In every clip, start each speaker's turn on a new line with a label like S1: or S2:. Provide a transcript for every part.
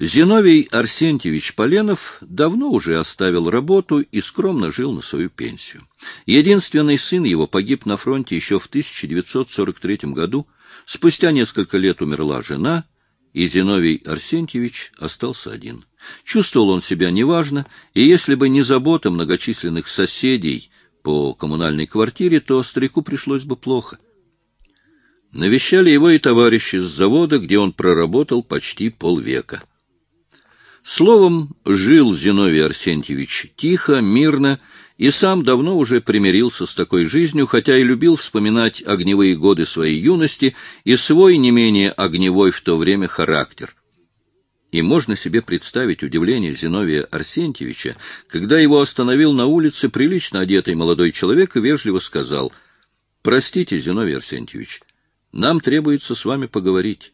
S1: Зиновий Арсентьевич Поленов давно уже оставил работу и скромно жил на свою пенсию. Единственный сын его погиб на фронте еще в 1943 году. Спустя несколько лет умерла жена, и Зиновий Арсентьевич остался один. Чувствовал он себя неважно, и если бы не забота многочисленных соседей по коммунальной квартире, то старику пришлось бы плохо. Навещали его и товарищи с завода, где он проработал почти полвека. Словом, жил Зиновий Арсентьевич тихо, мирно, и сам давно уже примирился с такой жизнью, хотя и любил вспоминать огневые годы своей юности и свой не менее огневой в то время характер. И можно себе представить удивление Зиновия Арсентьевича, когда его остановил на улице прилично одетый молодой человек и вежливо сказал, «Простите, Зиновий Арсентьевич, нам требуется с вами поговорить».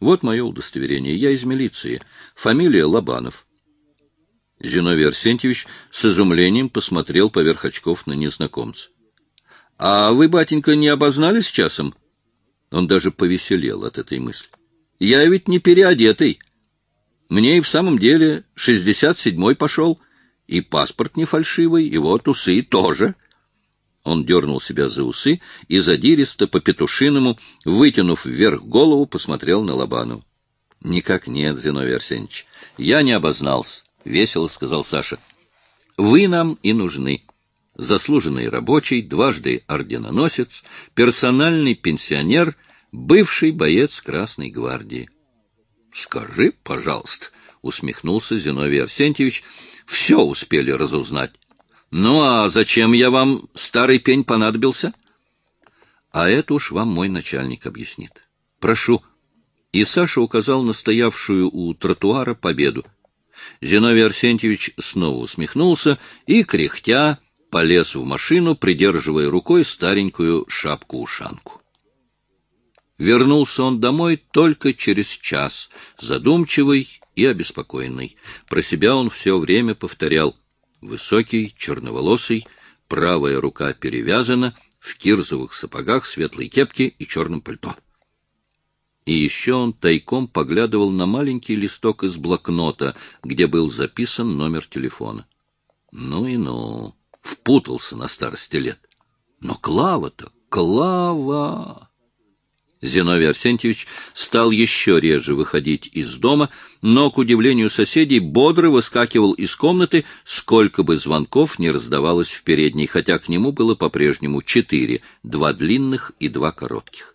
S1: Вот мое удостоверение. Я из милиции. Фамилия Лобанов. Зиновий Арсентьевич с изумлением посмотрел поверх очков на незнакомца. — А вы, батенька, не обознались часом? Он даже повеселел от этой мысли. — Я ведь не переодетый. Мне и в самом деле шестьдесят седьмой пошел, и паспорт не фальшивый, и вот усы тоже. — он дернул себя за усы и задиристо по-петушиному, вытянув вверх голову, посмотрел на Лобану. — Никак нет, Зиновий Арсеньевич, я не обознался, — весело сказал Саша. — Вы нам и нужны. Заслуженный рабочий, дважды орденоносец, персональный пенсионер, бывший боец Красной гвардии. — Скажи, пожалуйста, — усмехнулся Зиновий Арсентьевич, — все успели разузнать. Ну, а зачем я вам, старый пень, понадобился? А это уж вам мой начальник объяснит. Прошу. И Саша указал на стоявшую у тротуара победу. Зиновий Арсентьевич снова усмехнулся и, кряхтя, полез в машину, придерживая рукой старенькую шапку-ушанку. Вернулся он домой только через час, задумчивый и обеспокоенный. Про себя он все время повторял — Высокий, черноволосый, правая рука перевязана, в кирзовых сапогах, светлой кепке и черном пальто. И еще он тайком поглядывал на маленький листок из блокнота, где был записан номер телефона. Ну и ну, впутался на старости лет. Но Клава-то, Клава! Зиновий Арсентьевич стал еще реже выходить из дома, но, к удивлению соседей, бодро выскакивал из комнаты, сколько бы звонков не раздавалось в передней, хотя к нему было по-прежнему четыре, два длинных и два коротких.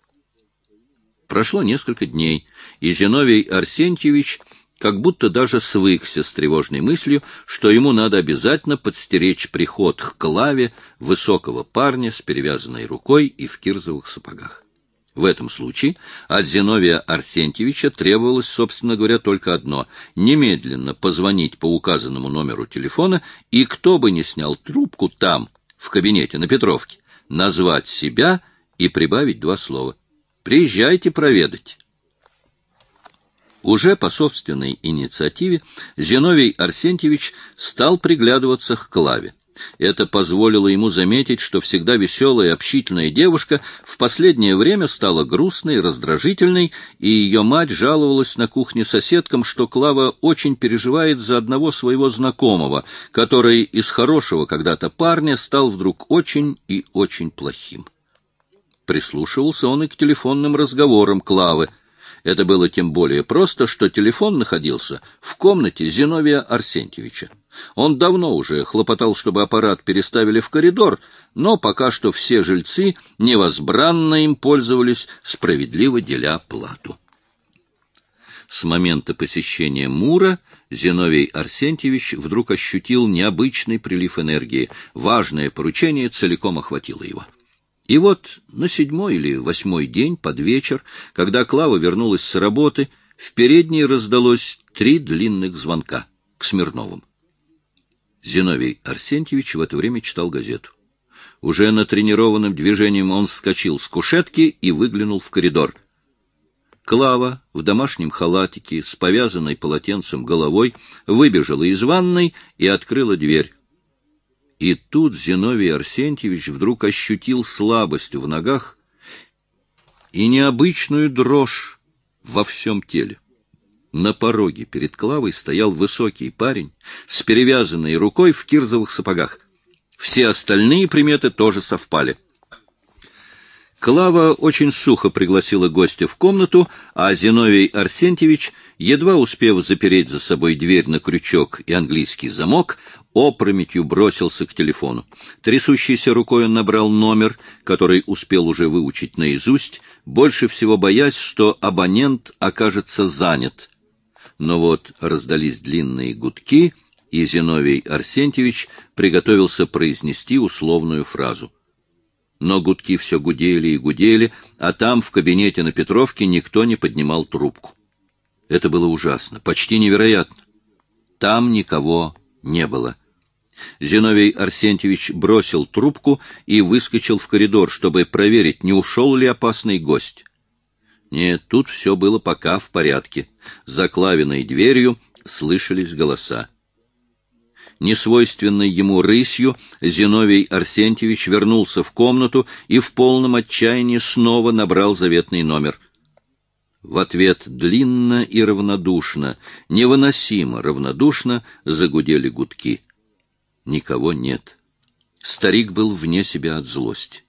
S1: Прошло несколько дней, и Зиновий Арсентьевич как будто даже свыкся с тревожной мыслью, что ему надо обязательно подстеречь приход к Клаве высокого парня с перевязанной рукой и в кирзовых сапогах. В этом случае от Зиновия Арсентьевича требовалось, собственно говоря, только одно — немедленно позвонить по указанному номеру телефона, и кто бы ни снял трубку там, в кабинете на Петровке, назвать себя и прибавить два слова. «Приезжайте проведать». Уже по собственной инициативе Зиновий Арсентьевич стал приглядываться к Клаве. Это позволило ему заметить, что всегда веселая и общительная девушка в последнее время стала грустной, раздражительной, и ее мать жаловалась на кухне соседкам, что Клава очень переживает за одного своего знакомого, который из хорошего когда-то парня стал вдруг очень и очень плохим. Прислушивался он и к телефонным разговорам Клавы. Это было тем более просто, что телефон находился в комнате Зиновия Арсентьевича. Он давно уже хлопотал, чтобы аппарат переставили в коридор, но пока что все жильцы невозбранно им пользовались, справедливо деля плату. С момента посещения Мура Зиновий Арсентьевич вдруг ощутил необычный прилив энергии. Важное поручение целиком охватило его. И вот на седьмой или восьмой день под вечер, когда Клава вернулась с работы, в передней раздалось три длинных звонка к Смирновым. Зиновий Арсентьевич в это время читал газету. Уже натренированным движением он вскочил с кушетки и выглянул в коридор. Клава в домашнем халатике с повязанной полотенцем головой выбежала из ванной и открыла дверь. И тут Зиновий Арсентьевич вдруг ощутил слабость в ногах и необычную дрожь во всем теле. На пороге перед Клавой стоял высокий парень с перевязанной рукой в кирзовых сапогах. Все остальные приметы тоже совпали. Клава очень сухо пригласила гостя в комнату, а Зиновий Арсентьевич, едва успев запереть за собой дверь на крючок и английский замок, опрометью бросился к телефону. Трясущейся рукой он набрал номер, который успел уже выучить наизусть, больше всего боясь, что абонент окажется занят. Но вот раздались длинные гудки, и Зиновий Арсентьевич приготовился произнести условную фразу — но гудки все гудели и гудели, а там, в кабинете на Петровке, никто не поднимал трубку. Это было ужасно, почти невероятно. Там никого не было. Зиновий Арсентьевич бросил трубку и выскочил в коридор, чтобы проверить, не ушел ли опасный гость. Нет, тут все было пока в порядке. За клавиной дверью слышались голоса несвойственной ему рысью, Зиновий Арсентьевич вернулся в комнату и в полном отчаянии снова набрал заветный номер. В ответ длинно и равнодушно, невыносимо равнодушно загудели гудки. Никого нет. Старик был вне себя от злости.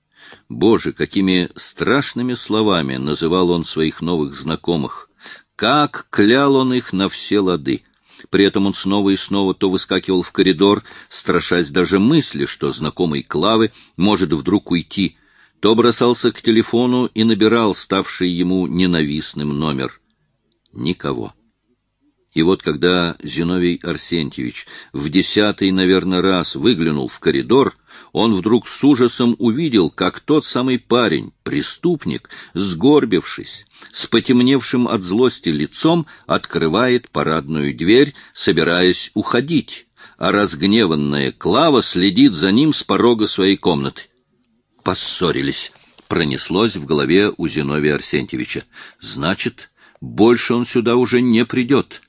S1: Боже, какими страшными словами называл он своих новых знакомых! Как клял он их на все лады! При этом он снова и снова то выскакивал в коридор, страшась даже мысли, что знакомый Клавы может вдруг уйти, то бросался к телефону и набирал ставший ему ненавистным номер. Никого. И вот когда Зиновий Арсентьевич в десятый, наверное, раз выглянул в коридор, он вдруг с ужасом увидел, как тот самый парень, преступник, сгорбившись, с потемневшим от злости лицом, открывает парадную дверь, собираясь уходить, а разгневанная Клава следит за ним с порога своей комнаты. Поссорились. Пронеслось в голове у Зиновия Арсентьевича. Значит, больше он сюда уже не придет.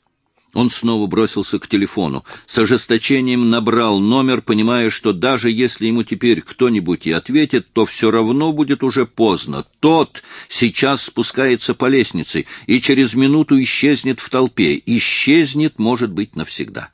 S1: Он снова бросился к телефону, с ожесточением набрал номер, понимая, что даже если ему теперь кто-нибудь и ответит, то все равно будет уже поздно. Тот сейчас спускается по лестнице и через минуту исчезнет в толпе. Исчезнет, может быть, навсегда.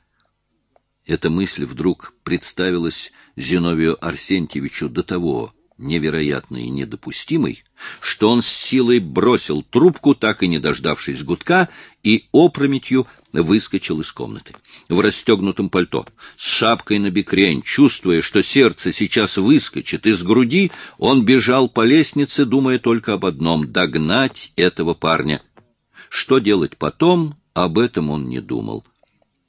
S1: Эта мысль вдруг представилась Зиновию Арсентьевичу до того, невероятной и недопустимой, что он с силой бросил трубку, так и не дождавшись гудка, и опрометью выскочил из комнаты. В расстегнутом пальто, с шапкой на бекрень, чувствуя, что сердце сейчас выскочит из груди, он бежал по лестнице, думая только об одном — догнать этого парня. Что делать потом, об этом он не думал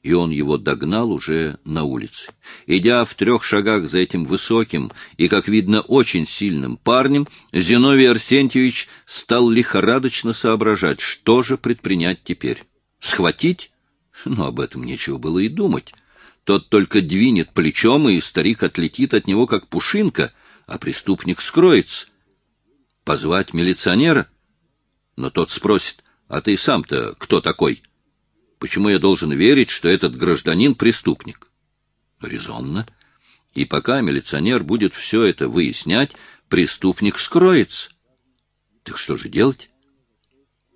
S1: и он его догнал уже на улице. Идя в трех шагах за этим высоким и, как видно, очень сильным парнем, Зиновий Арсентьевич стал лихорадочно соображать, что же предпринять теперь. Схватить? Ну, об этом нечего было и думать. Тот только двинет плечом, и старик отлетит от него, как пушинка, а преступник скроется. Позвать милиционера? Но тот спросит, а ты сам-то кто такой? — Почему я должен верить, что этот гражданин преступник? Резонно. И пока милиционер будет все это выяснять, преступник скроется. Так что же делать?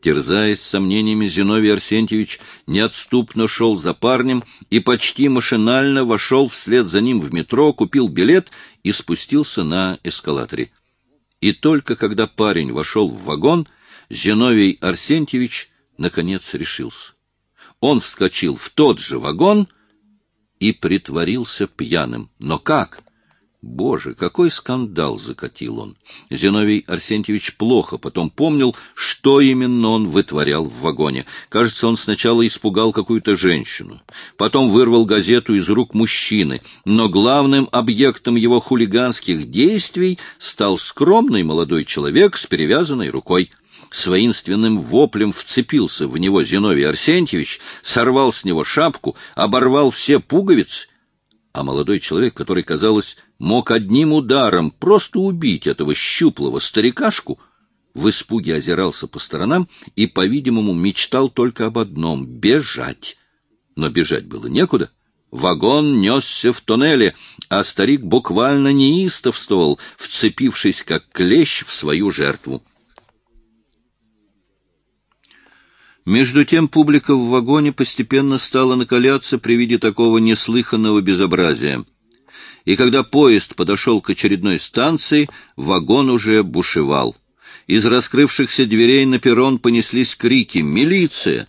S1: Терзаясь сомнениями, Зиновий Арсентьевич неотступно шел за парнем и почти машинально вошел вслед за ним в метро, купил билет и спустился на эскалаторе. И только когда парень вошел в вагон, Зиновий Арсентьевич наконец решился он вскочил в тот же вагон и притворился пьяным. Но как? Боже, какой скандал закатил он! Зиновий Арсентьевич плохо потом помнил, что именно он вытворял в вагоне. Кажется, он сначала испугал какую-то женщину, потом вырвал газету из рук мужчины, но главным объектом его хулиганских действий стал скромный молодой человек с перевязанной рукой с воинственным воплем вцепился в него Зиновий Арсентьевич, сорвал с него шапку, оборвал все пуговицы, а молодой человек, который, казалось, мог одним ударом просто убить этого щуплого старикашку, в испуге озирался по сторонам и, по-видимому, мечтал только об одном — бежать. Но бежать было некуда. Вагон несся в тоннеле, а старик буквально неистовствовал, вцепившись как клещ в свою жертву. Между тем публика в вагоне постепенно стала накаляться при виде такого неслыханного безобразия. И когда поезд подошел к очередной станции, вагон уже бушевал. Из раскрывшихся дверей на перрон понеслись крики «Милиция!».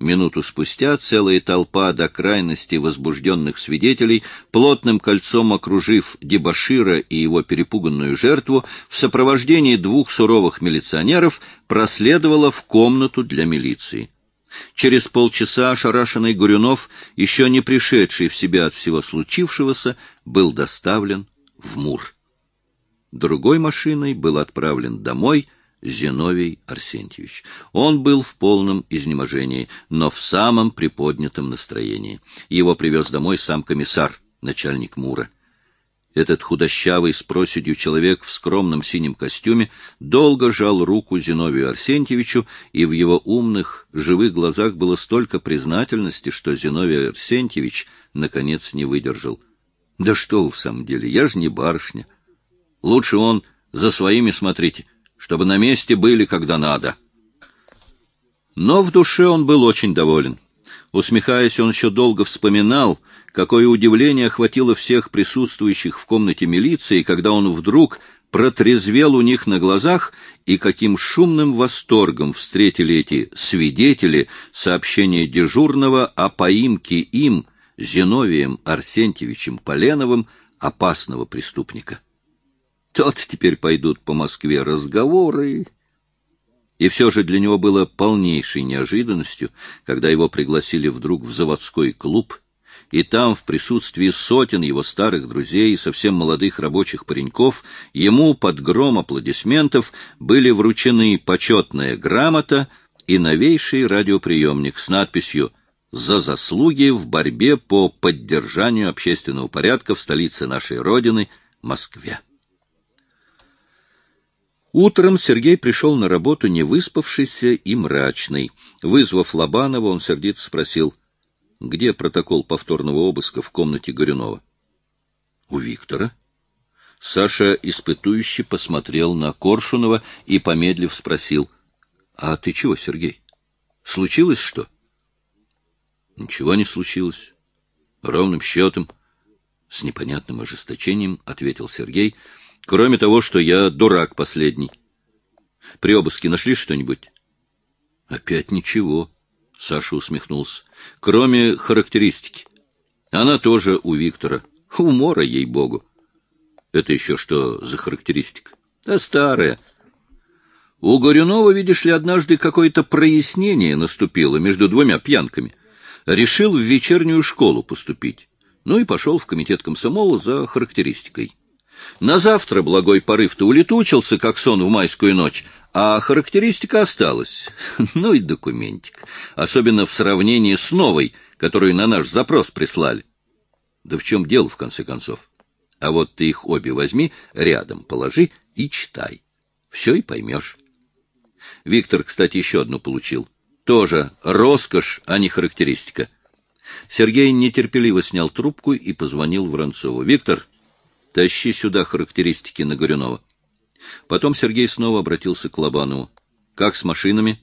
S1: Минуту спустя целая толпа до крайности возбужденных свидетелей, плотным кольцом окружив дебашира и его перепуганную жертву, в сопровождении двух суровых милиционеров проследовала в комнату для милиции. Через полчаса ошарашенный Гурюнов, еще не пришедший в себя от всего случившегося, был доставлен в Мур. Другой машиной был отправлен домой — Зиновий Арсентьевич. Он был в полном изнеможении, но в самом приподнятом настроении. Его привез домой сам комиссар, начальник Мура. Этот худощавый с проседью человек в скромном синем костюме долго жал руку Зиновию Арсентьевичу, и в его умных, живых глазах было столько признательности, что Зиновий Арсентьевич наконец не выдержал. «Да что вы в самом деле, я же не барышня. Лучше он за своими смотрите» чтобы на месте были, когда надо. Но в душе он был очень доволен. Усмехаясь, он еще долго вспоминал, какое удивление охватило всех присутствующих в комнате милиции, когда он вдруг протрезвел у них на глазах, и каким шумным восторгом встретили эти свидетели сообщения дежурного о поимке им, Зиновием Арсентьевичем Поленовым, опасного преступника. Тот теперь пойдут по Москве разговоры. И все же для него было полнейшей неожиданностью, когда его пригласили вдруг в заводской клуб, и там, в присутствии сотен его старых друзей и совсем молодых рабочих пареньков, ему под гром аплодисментов были вручены почетная грамота и новейший радиоприемник с надписью «За заслуги в борьбе по поддержанию общественного порядка в столице нашей Родины, Москве». Утром Сергей пришел на работу не выспавшийся и мрачный. Вызвав Лобанова, он сердито спросил, где протокол повторного обыска в комнате Горюнова. — У Виктора. Саша испытующе посмотрел на Коршунова и, помедлив, спросил, — А ты чего, Сергей? Случилось что? — Ничего не случилось. Ровным счетом. С непонятным ожесточением ответил Сергей — Кроме того, что я дурак последний. При обыске нашли что-нибудь? Опять ничего. Саша усмехнулся. Кроме характеристики. Она тоже у Виктора. Умора, ей-богу. Это еще что за характеристика? Да старая. У Горюнова, видишь ли, однажды какое-то прояснение наступило между двумя пьянками. Решил в вечернюю школу поступить. Ну и пошел в комитет комсомола за характеристикой. На завтра благой порыв-то улетучился, как сон в майскую ночь, а характеристика осталась. Ну и документик. Особенно в сравнении с новой, которую на наш запрос прислали. Да в чем дело, в конце концов? А вот ты их обе возьми, рядом положи и читай. Все и поймешь. Виктор, кстати, еще одну получил. Тоже роскошь, а не характеристика. Сергей нетерпеливо снял трубку и позвонил Воронцову. — Виктор, Тащи сюда характеристики на Горюнова. Потом Сергей снова обратился к Лобанову. Как с машинами?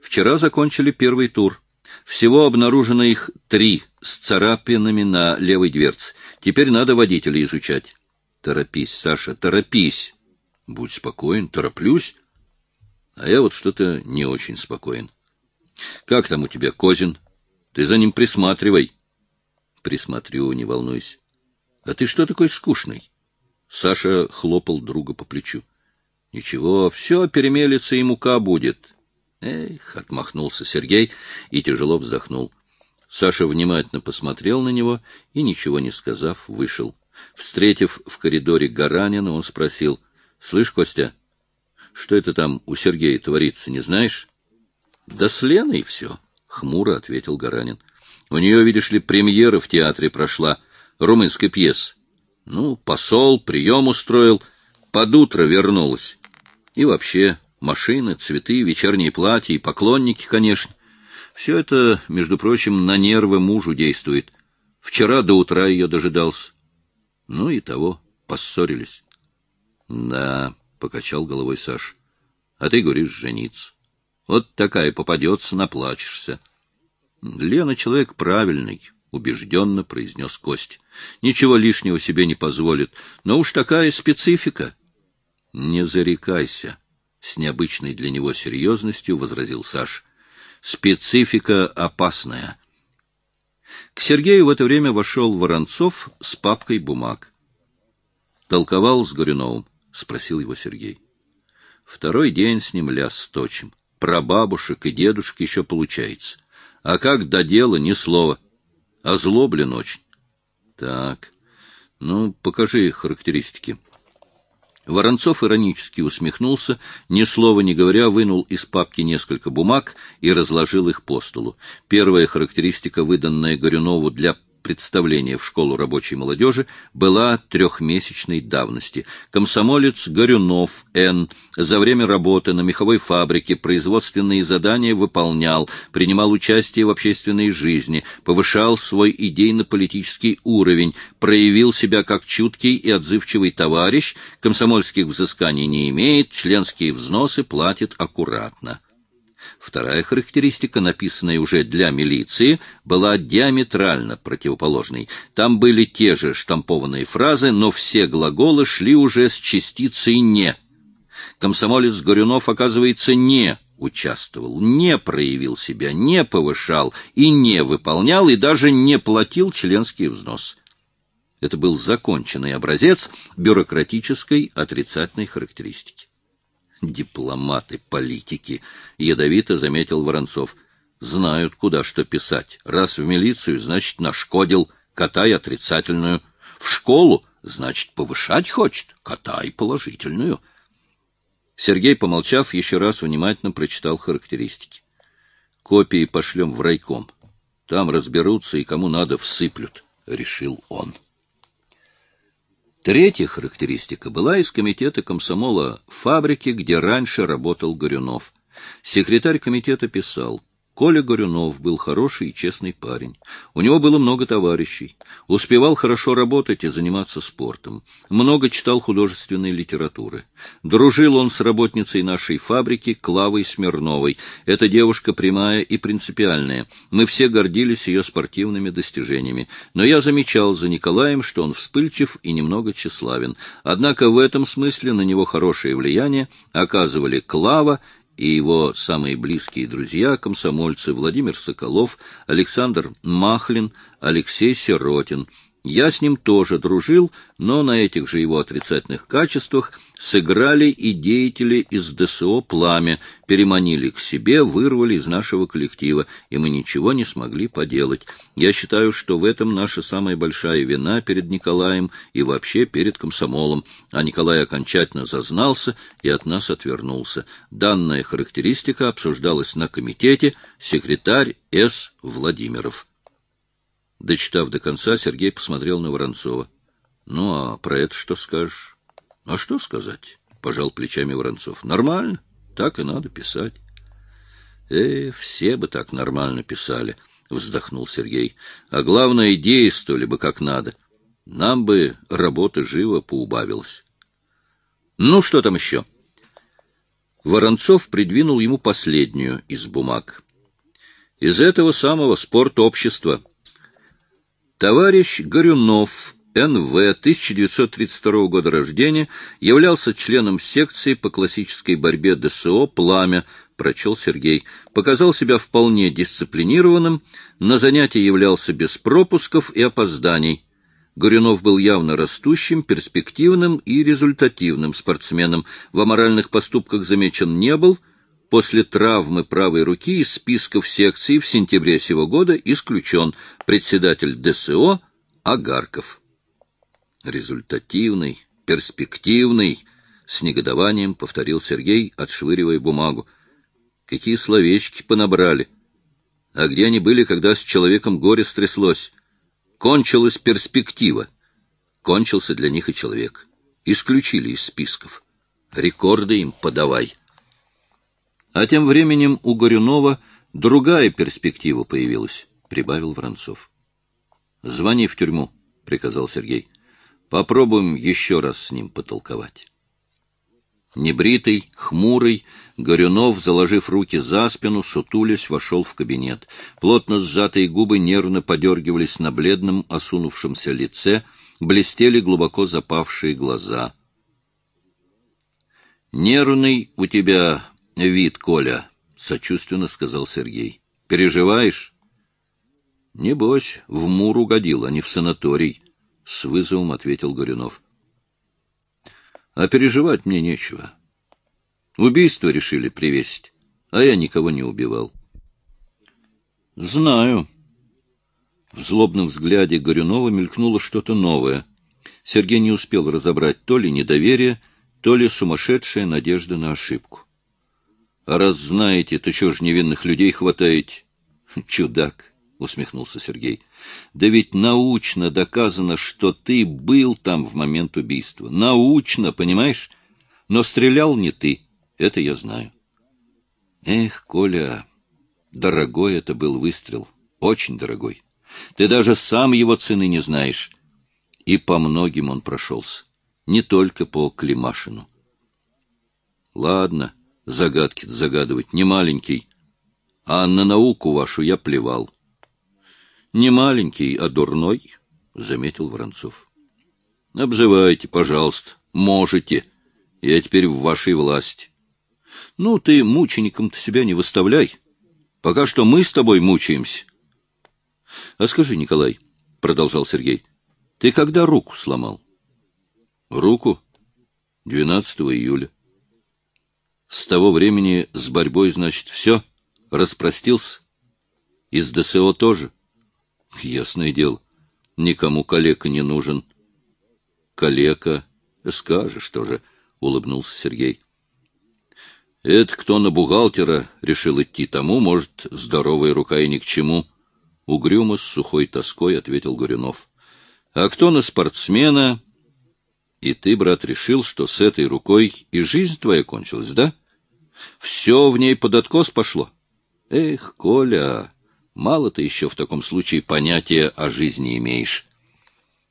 S1: Вчера закончили первый тур. Всего обнаружено их три с царапинами на левой дверце. Теперь надо водителя изучать. Торопись, Саша, торопись. Будь спокоен, тороплюсь. А я вот что-то не очень спокоен. Как там у тебя Козин? Ты за ним присматривай. Присмотрю, не волнуйся. — А ты что такой скучный? Саша хлопал друга по плечу. — Ничего, все перемелится и мука будет. Эх, — отмахнулся Сергей и тяжело вздохнул. Саша внимательно посмотрел на него и, ничего не сказав, вышел. Встретив в коридоре Гаранина, он спросил, — Слышь, Костя, что это там у Сергея творится, не знаешь? — Да с Леной все, — хмуро ответил Гаранин. — У нее, видишь ли, премьера в театре прошла — румынской пьесы. Ну, посол, прием устроил, под утро вернулась. И вообще, машины, цветы, вечерние платья и поклонники, конечно. Все это, между прочим, на нервы мужу действует. Вчера до утра ее дожидался. Ну и того, поссорились. — Да, — покачал головой Саш. — А ты говоришь, жениться. Вот такая попадется, наплачешься. Лена человек правильный, — убежденно произнес Кость. Ничего лишнего себе не позволит, но уж такая специфика. Не зарекайся, — с необычной для него серьезностью возразил Саш. Специфика опасная. К Сергею в это время вошел Воронцов с папкой бумаг. Толковал с Горюновым, — спросил его Сергей. Второй день с ним ляс точим. Про бабушек и дедушек еще получается. А как до дела ни слова. Озлоблен очень. Так, ну, покажи характеристики. Воронцов иронически усмехнулся, ни слова не говоря, вынул из папки несколько бумаг и разложил их по столу. Первая характеристика, выданная Горюнову для представления в школу рабочей молодежи была трехмесячной давности. Комсомолец Горюнов Н. за время работы на меховой фабрике производственные задания выполнял, принимал участие в общественной жизни, повышал свой идейно-политический уровень, проявил себя как чуткий и отзывчивый товарищ, комсомольских взысканий не имеет, членские взносы платит аккуратно. Вторая характеристика, написанная уже для милиции, была диаметрально противоположной. Там были те же штампованные фразы, но все глаголы шли уже с частицей «не». Комсомолец Горюнов, оказывается, не участвовал, не проявил себя, не повышал и не выполнял, и даже не платил членский взнос. Это был законченный образец бюрократической отрицательной характеристики. Дипломаты, политики, — ядовито заметил Воронцов. Знают, куда что писать. Раз в милицию, значит, нашкодил, катай отрицательную. В школу, значит, повышать хочет, катай положительную. Сергей, помолчав, еще раз внимательно прочитал характеристики. Копии пошлем в райком. Там разберутся и кому надо всыплют, — решил он. Третья характеристика была из комитета комсомола фабрики, где раньше работал Горюнов. Секретарь комитета писал, Коля Горюнов был хороший и честный парень. У него было много товарищей. Успевал хорошо работать и заниматься спортом. Много читал художественной литературы. Дружил он с работницей нашей фабрики Клавой Смирновой. Эта девушка прямая и принципиальная. Мы все гордились ее спортивными достижениями. Но я замечал за Николаем, что он вспыльчив и немного тщеславен. Однако в этом смысле на него хорошее влияние оказывали Клава и его самые близкие друзья, комсомольцы Владимир Соколов, Александр Махлин, Алексей Сиротин — я с ним тоже дружил, но на этих же его отрицательных качествах сыграли и деятели из ДСО «Пламя», переманили к себе, вырвали из нашего коллектива, и мы ничего не смогли поделать. Я считаю, что в этом наша самая большая вина перед Николаем и вообще перед комсомолом, а Николай окончательно зазнался и от нас отвернулся. Данная характеристика обсуждалась на комитете секретарь С. Владимиров. Дочитав до конца, Сергей посмотрел на Воронцова. — Ну, а про это что скажешь? — А что сказать? — пожал плечами Воронцов. — Нормально. Так и надо писать. — Э, все бы так нормально писали, — вздохнул Сергей. — А главное, действовали бы как надо. Нам бы работа живо поубавилась. — Ну, что там еще? Воронцов придвинул ему последнюю из бумаг. — Из этого самого спортобщества — Товарищ Горюнов, НВ, 1932 года рождения, являлся членом секции по классической борьбе ДСО «Пламя», прочел Сергей, показал себя вполне дисциплинированным, на занятия являлся без пропусков и опозданий. Горюнов был явно растущим, перспективным и результативным спортсменом, в аморальных поступках замечен не был, после травмы правой руки из списков секции в сентябре сего года исключен председатель ДСО Агарков. Результативный, перспективный, с негодованием повторил Сергей, отшвыривая бумагу. Какие словечки понабрали. А где они были, когда с человеком горе стряслось? Кончилась перспектива. Кончился для них и человек. Исключили из списков. Рекорды им подавай. А тем временем у Горюнова другая перспектива появилась, — прибавил Воронцов. — Звони в тюрьму, — приказал Сергей. — Попробуем еще раз с ним потолковать. Небритый, хмурый, Горюнов, заложив руки за спину, сутулясь, вошел в кабинет. Плотно сжатые губы нервно подергивались на бледном, осунувшемся лице, блестели глубоко запавшие глаза. «Нервный у тебя вид, Коля», — сочувственно сказал Сергей. «Переживаешь?» «Небось, в Мур угодил, а не в санаторий», — с вызовом ответил Горюнов. А переживать мне нечего. Убийство решили привесить, а я никого не убивал. Знаю. В злобном взгляде Горюнова мелькнуло что-то новое. Сергей не успел разобрать то ли недоверие, то ли сумасшедшая надежда на ошибку. Раз знаете, то чего ж невинных людей хватаете? Чудак, усмехнулся Сергей. Да ведь научно доказано, что ты был там в момент убийства. Научно, понимаешь? Но стрелял не ты, это я знаю. Эх, Коля, дорогой это был выстрел, очень дорогой. Ты даже сам его цены не знаешь. И по многим он прошелся, не только по Климашину. Ладно, загадки загадывать, не маленький. А на науку вашу я плевал. Не маленький, а дурной, — заметил Воронцов. — Обзывайте, пожалуйста, можете. Я теперь в вашей власти. Ну, ты мучеником-то себя не выставляй. Пока что мы с тобой мучаемся. — А скажи, Николай, — продолжал Сергей, — ты когда руку сломал? — Руку? 12 июля. С того времени с борьбой, значит, все? Распростился? Из ДСО тоже? — Ясное дело, никому калека не нужен. Калека, скажешь тоже, улыбнулся Сергей. Это кто на бухгалтера решил идти, тому, может, здоровая рука и ни к чему. Угрюмо с сухой тоской ответил Горюнов. А кто на спортсмена? И ты, брат, решил, что с этой рукой и жизнь твоя кончилась, да? Все в ней под откос пошло. Эх, Коля, Мало ты еще в таком случае понятия о жизни имеешь.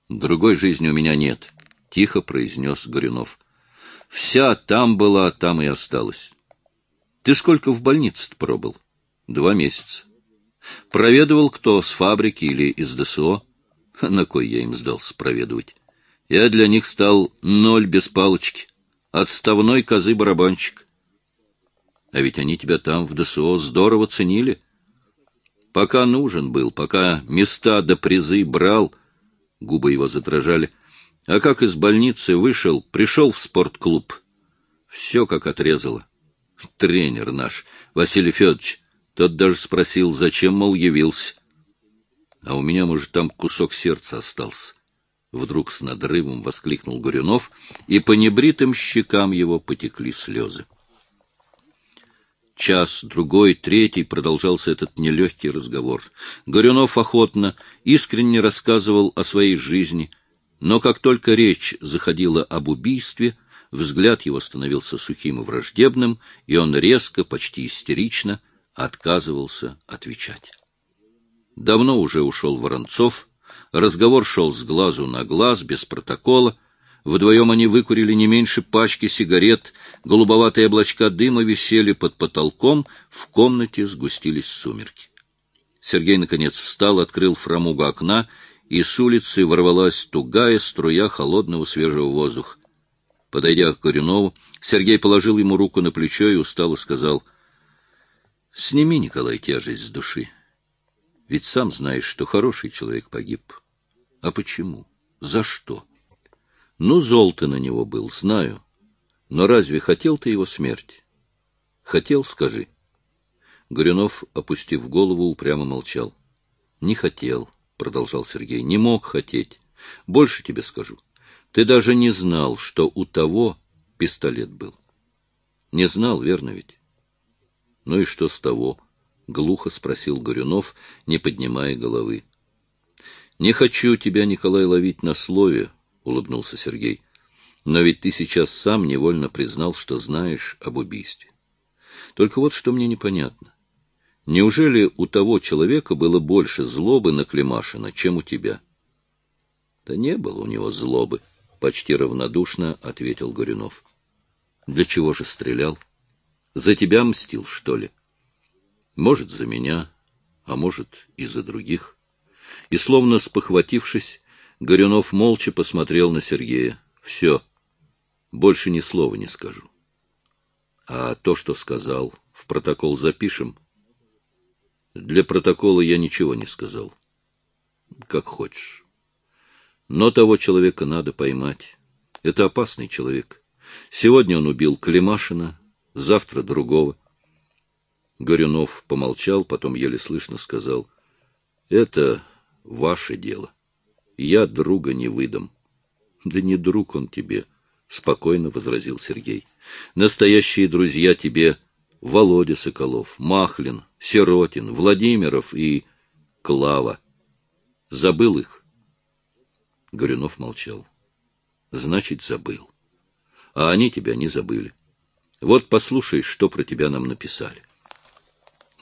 S1: Другой жизни у меня нет, — тихо произнес Горюнов. Вся там была, там и осталась. Ты сколько в больнице пробыл? Два месяца. Проведывал кто, с фабрики или из ДСО? На кой я им сдался проведывать? Я для них стал ноль без палочки. Отставной козы-барабанщик. А ведь они тебя там в ДСО здорово ценили. — Пока нужен был, пока места до призы брал, губы его задрожали. А как из больницы вышел, пришел в спортклуб. Все как отрезало. Тренер наш, Василий Федорович, тот даже спросил, зачем, мол, явился. А у меня, может, там кусок сердца остался. Вдруг с надрывом воскликнул Горюнов, и по небритым щекам его потекли слезы. Час, другой, третий продолжался этот нелегкий разговор. Горюнов охотно, искренне рассказывал о своей жизни, но как только речь заходила об убийстве, взгляд его становился сухим и враждебным, и он резко, почти истерично отказывался отвечать. Давно уже ушел Воронцов, разговор шел с глазу на глаз, без протокола, Вдвоем они выкурили не меньше пачки сигарет, голубоватые облачка дыма висели под потолком, в комнате сгустились сумерки. Сергей, наконец, встал, открыл фрамугу окна, и с улицы ворвалась тугая струя холодного свежего воздуха. Подойдя к Горюнову, Сергей положил ему руку на плечо и устало сказал, — Сними, Николай, тяжесть с души. Ведь сам знаешь, что хороший человек погиб. А почему? За что? — ну, зол ты на него был, знаю. Но разве хотел ты его смерти? Хотел, скажи. Горюнов, опустив голову, упрямо молчал. Не хотел, продолжал Сергей, не мог хотеть. Больше тебе скажу. Ты даже не знал, что у того пистолет был. Не знал, верно ведь? Ну и что с того? Глухо спросил Горюнов, не поднимая головы. Не хочу тебя, Николай, ловить на слове, — улыбнулся Сергей. — Но ведь ты сейчас сам невольно признал, что знаешь об убийстве. Только вот что мне непонятно. Неужели у того человека было больше злобы на Климашина, чем у тебя? — Да не было у него злобы, — почти равнодушно ответил Горюнов. — Для чего же стрелял? За тебя мстил, что ли? Может, за меня, а может, и за других. И, словно спохватившись, Горюнов молча посмотрел на Сергея. Все, больше ни слова не скажу. А то, что сказал, в протокол запишем. Для протокола я ничего не сказал. Как хочешь. Но того человека надо поймать. Это опасный человек. Сегодня он убил Климашина, завтра другого. Горюнов помолчал, потом еле слышно сказал, «Это ваше дело. Я друга не выдам». «Да не друг он тебе», — спокойно возразил Сергей. «Настоящие друзья тебе Володя Соколов, Махлин, Сиротин, Владимиров и Клава. Забыл их?» Горюнов молчал. «Значит, забыл. А они тебя не забыли. Вот послушай, что про тебя нам написали».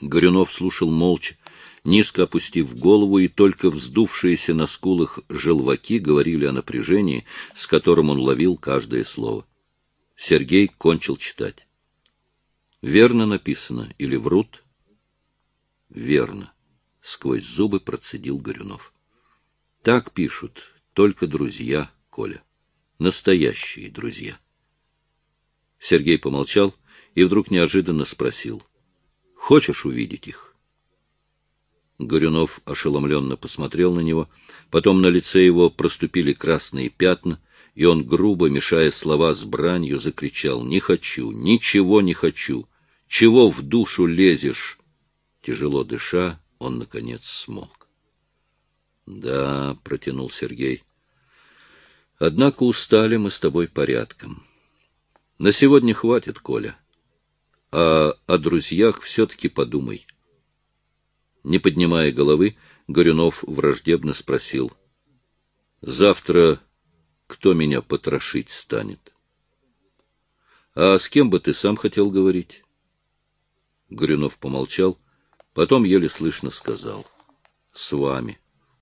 S1: Горюнов слушал молча, низко опустив голову, и только вздувшиеся на скулах желваки говорили о напряжении, с которым он ловил каждое слово. Сергей кончил читать. «Верно написано или врут?» «Верно», — сквозь зубы процедил Горюнов. «Так пишут только друзья, Коля. Настоящие друзья». Сергей помолчал и вдруг неожиданно спросил — Хочешь увидеть их? Горюнов ошеломленно посмотрел на него, потом на лице его проступили красные пятна, и он, грубо мешая слова с бранью, закричал «Не хочу, ничего не хочу! Чего в душу лезешь?» Тяжело дыша, он, наконец, смолк. «Да», — протянул Сергей, — «однако устали мы с тобой порядком. На сегодня хватит, Коля» а о друзьях все-таки подумай. Не поднимая головы, Горюнов враждебно спросил. — Завтра кто меня потрошить станет? — А с кем бы ты сам хотел говорить? Горюнов помолчал, потом еле слышно сказал. — С вами. —